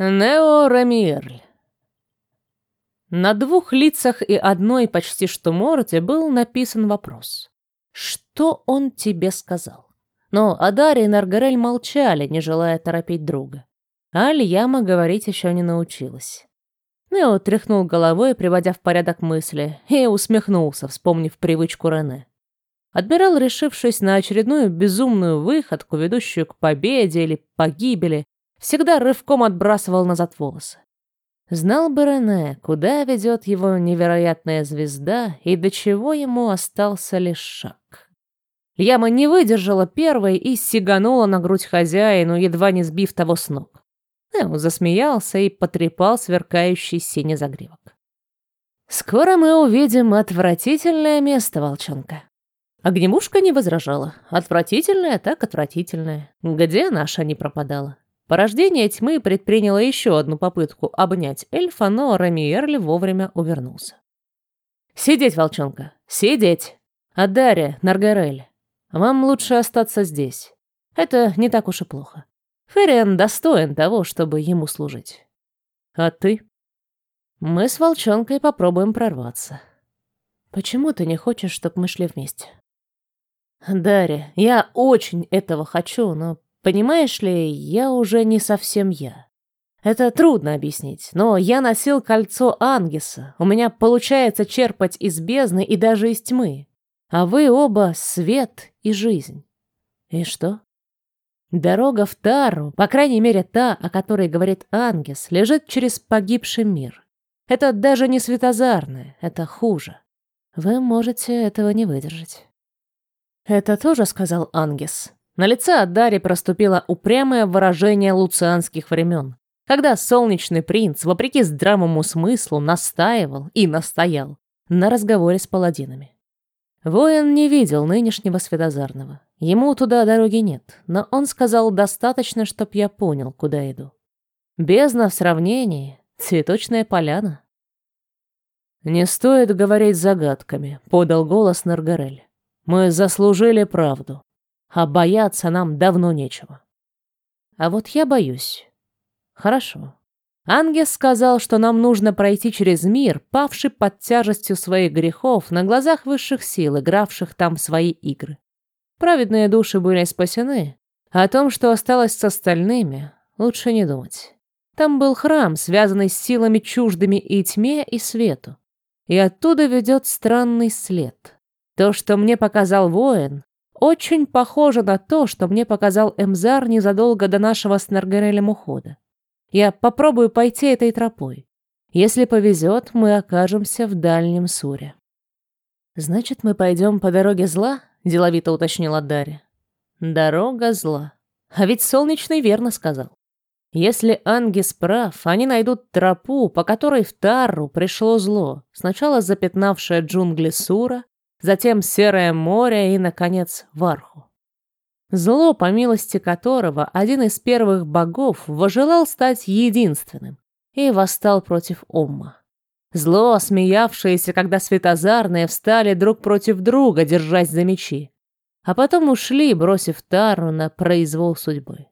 Нео Рамиерль. На двух лицах и одной почти что морде был написан вопрос. Что он тебе сказал? Но Адари и Наргарель молчали, не желая торопить друга. Альяма говорить еще не научилась. Нео тряхнул головой, приводя в порядок мысли, и усмехнулся, вспомнив привычку Рене. Адмирал, решившись на очередную безумную выходку, ведущую к победе или погибели, всегда рывком отбрасывал назад волосы. Знал бы Рене, куда ведет его невероятная звезда и до чего ему остался лишь шаг. Яма не выдержала первой и сиганула на грудь хозяину, едва не сбив того с ног. Нео засмеялся и потрепал сверкающий синий загривок. «Скоро мы увидим отвратительное место, волчонка». Огнемушка не возражала. Отвратительное так отвратительное. Где наша не пропадала? Порождение тьмы предприняло еще одну попытку обнять эльфа, но Рамиерли вовремя увернулся. «Сидеть, волчонка, сидеть! Адария, Наргарель, вам лучше остаться здесь. Это не так уж и плохо. Фериан достоин того, чтобы ему служить. А ты? Мы с волчонкой попробуем прорваться. Почему ты не хочешь, чтобы мы шли вместе? Дарья, я очень этого хочу, но Понимаешь ли, я уже не совсем я. Это трудно объяснить, но я носил кольцо Ангеса. У меня получается черпать из бездны и даже из тьмы. А вы оба — свет и жизнь. И что? Дорога в Тару, по крайней мере та, о которой говорит Ангес, лежит через погибший мир. Это даже не светозарное, это хуже. Вы можете этого не выдержать. Это тоже сказал Ангес. На лице Адари проступило упрямое выражение луцианских времен, когда солнечный принц, вопреки здравому смыслу, настаивал и настоял на разговоре с паладинами. Воин не видел нынешнего Светозарного. Ему туда дороги нет, но он сказал достаточно, чтоб я понял, куда иду. Бездна в сравнении — цветочная поляна. «Не стоит говорить загадками», — подал голос Наргарель. «Мы заслужили правду а бояться нам давно нечего. А вот я боюсь. Хорошо. Ангес сказал, что нам нужно пройти через мир, павший под тяжестью своих грехов на глазах высших сил, игравших там свои игры. Праведные души были спасены, о том, что осталось с остальными, лучше не думать. Там был храм, связанный с силами чуждыми и тьме, и свету. И оттуда ведет странный след. То, что мне показал воин, очень похоже на то, что мне показал Эмзар незадолго до нашего с Наргарелем ухода. Я попробую пойти этой тропой. Если повезет, мы окажемся в дальнем Суре. «Значит, мы пойдем по дороге зла?» — деловито уточнила Дарья. «Дорога зла. А ведь Солнечный верно сказал. Если Ангис прав, они найдут тропу, по которой в Тарру пришло зло, сначала запятнавшее джунгли Сура, затем Серое море и, наконец, Варху. Зло, по милости которого один из первых богов вожелал стать единственным и восстал против Омма. Зло, смеявшееся, когда светозарные встали друг против друга, держась за мечи, а потом ушли, бросив Тару на произвол судьбы.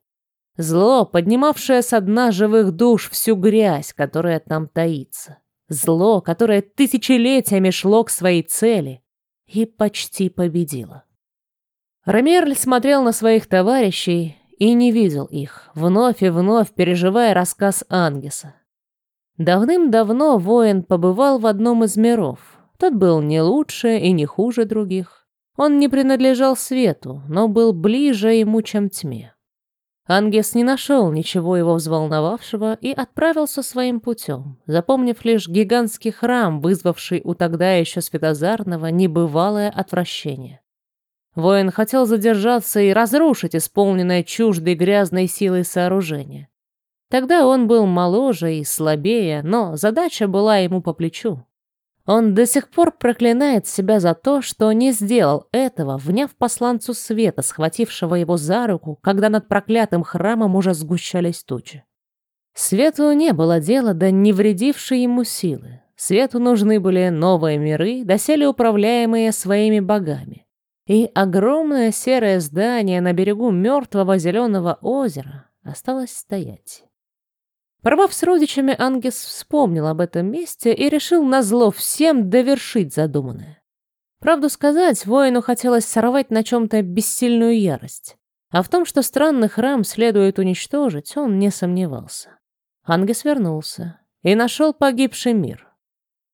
Зло, поднимавшее со дна живых душ всю грязь, которая там таится. Зло, которое тысячелетиями шло к своей цели, и почти победила. Ромерль смотрел на своих товарищей и не видел их, вновь и вновь переживая рассказ Ангеса. Давным-давно воин побывал в одном из миров. Тот был не лучше и не хуже других. Он не принадлежал свету, но был ближе ему, чем тьме. Ангес не нашел ничего его взволновавшего и отправился своим путем, запомнив лишь гигантский храм, вызвавший у тогда еще Светозарного небывалое отвращение. Воин хотел задержаться и разрушить исполненное чуждой грязной силой сооружение. Тогда он был моложе и слабее, но задача была ему по плечу. Он до сих пор проклинает себя за то, что не сделал этого, вняв посланцу света, схватившего его за руку, когда над проклятым храмом уже сгущались тучи. Свету не было дела до невредившей ему силы. Свету нужны были новые миры, доселе управляемые своими богами. И огромное серое здание на берегу мертвого зеленого озера осталось стоять. Порвав с родичами, Ангес вспомнил об этом месте и решил назло всем довершить задуманное. Правду сказать, воину хотелось сорвать на чем-то бессильную ярость. А в том, что странный храм следует уничтожить, он не сомневался. Ангес вернулся и нашел погибший мир.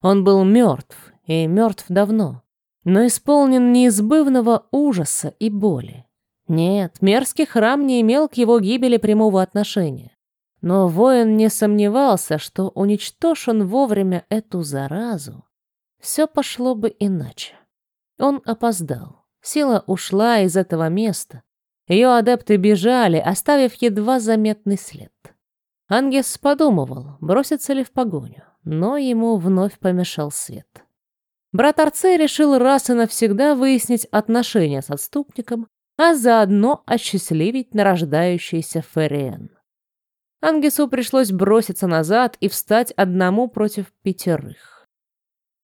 Он был мертв, и мертв давно, но исполнен неизбывного ужаса и боли. Нет, мерзкий храм не имел к его гибели прямого отношения. Но воин не сомневался, что уничтожь он вовремя эту заразу, все пошло бы иначе. Он опоздал. Сила ушла из этого места. Ее адепты бежали, оставив едва заметный след. Ангес подумывал, броситься ли в погоню, но ему вновь помешал свет. Брат Арцей решил раз и навсегда выяснить отношения с отступником, а заодно осчастливить нарождающийся Фериен. Ангесу пришлось броситься назад и встать одному против пятерых.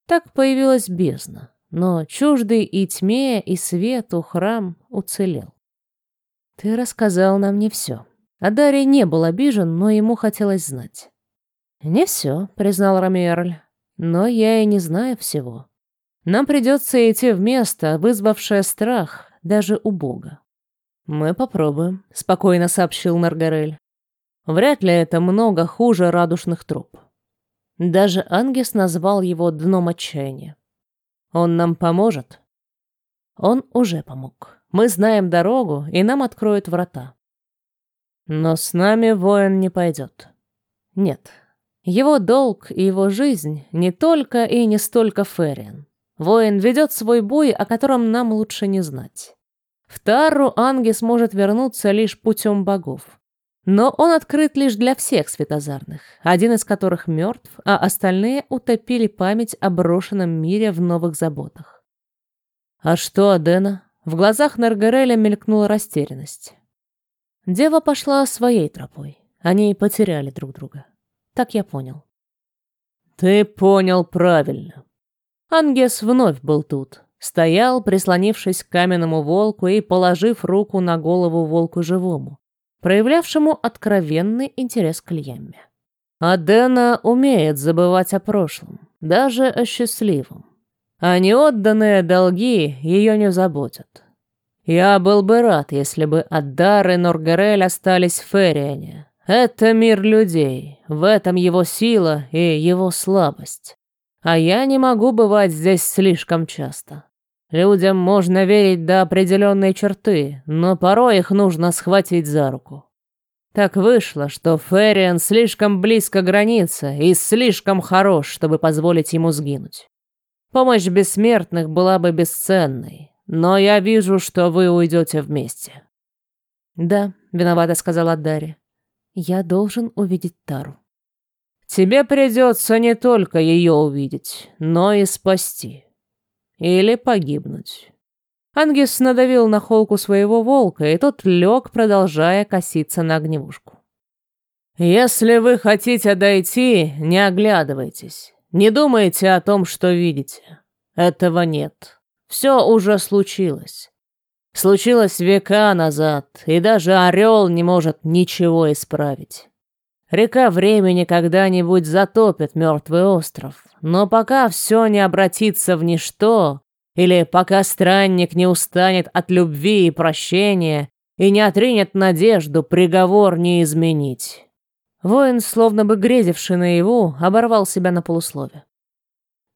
Так появилась бездна, но чуждый и тьме, и свету храм уцелел. «Ты рассказал нам не все». Адарий не был обижен, но ему хотелось знать. «Не все», — признал Рамиерль, — «но я и не знаю всего. Нам придется идти в место, вызвавшее страх даже у Бога». «Мы попробуем», — спокойно сообщил Наргарель. Вряд ли это много хуже радужных труб. Даже Ангес назвал его дном отчаяния. Он нам поможет? Он уже помог. Мы знаем дорогу, и нам откроют врата. Но с нами воин не пойдет. Нет. Его долг и его жизнь не только и не столько Фериан. Воин ведет свой бой, о котором нам лучше не знать. В Тару Ангес может вернуться лишь путем богов. Но он открыт лишь для всех светозарных, один из которых мертв, а остальные утопили память о брошенном мире в новых заботах. «А что Адена?» В глазах Наргареля мелькнула растерянность. Дева пошла своей тропой. Они потеряли друг друга. Так я понял. «Ты понял правильно». Ангес вновь был тут. Стоял, прислонившись к каменному волку и положив руку на голову волку живому проявлявшему откровенный интерес к Льемме. Адена умеет забывать о прошлом, даже о счастливом. А неотданные долги ее не заботят. Я был бы рад, если бы Аддар и Норгарель остались в Фериане. Это мир людей, в этом его сила и его слабость. А я не могу бывать здесь слишком часто. Людям можно верить до определенной черты, но порой их нужно схватить за руку. Так вышло, что Ферриан слишком близко граница и слишком хорош, чтобы позволить ему сгинуть. Помощь бессмертных была бы бесценной, но я вижу, что вы уйдете вместе. Да, виновата сказала Дарья. Я должен увидеть Тару. Тебе придется не только ее увидеть, но и спасти. Или погибнуть. Ангис надавил на холку своего волка, и тот лег, продолжая коситься на огневушку. «Если вы хотите дойти, не оглядывайтесь. Не думайте о том, что видите. Этого нет. Все уже случилось. Случилось века назад, и даже орел не может ничего исправить. Река времени когда-нибудь затопит мертвый остров, но пока все не обратится в ничто, или пока странник не устанет от любви и прощения и не отринет надежду, приговор не изменить. Воин, словно бы грезивший наяву, оборвал себя на полуслове.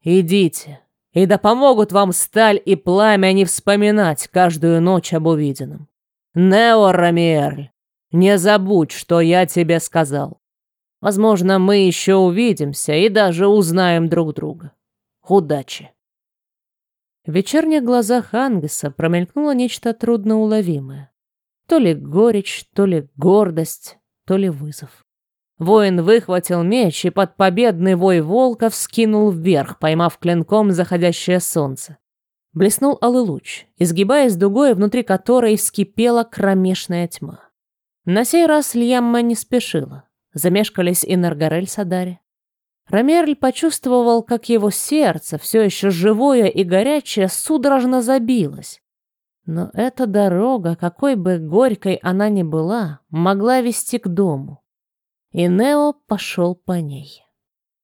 «Идите, и да помогут вам сталь и пламя не вспоминать каждую ночь об увиденном. Нео Рамиерль, не забудь, что я тебе сказал. Возможно, мы еще увидимся и даже узнаем друг друга. Удачи. В вечерних глазах Ангеса промелькнуло нечто трудноуловимое. То ли горечь, то ли гордость, то ли вызов. Воин выхватил меч и под победный вой волка вскинул вверх, поймав клинком заходящее солнце. Блеснул алый луч, изгибаясь дугой, внутри которой вскипела кромешная тьма. На сей раз Льямма не спешила. Замешкались и Наргарель с Адари. Ромерль почувствовал, как его сердце, все еще живое и горячее, судорожно забилось. Но эта дорога, какой бы горькой она ни была, могла вести к дому. И Нео пошел по ней.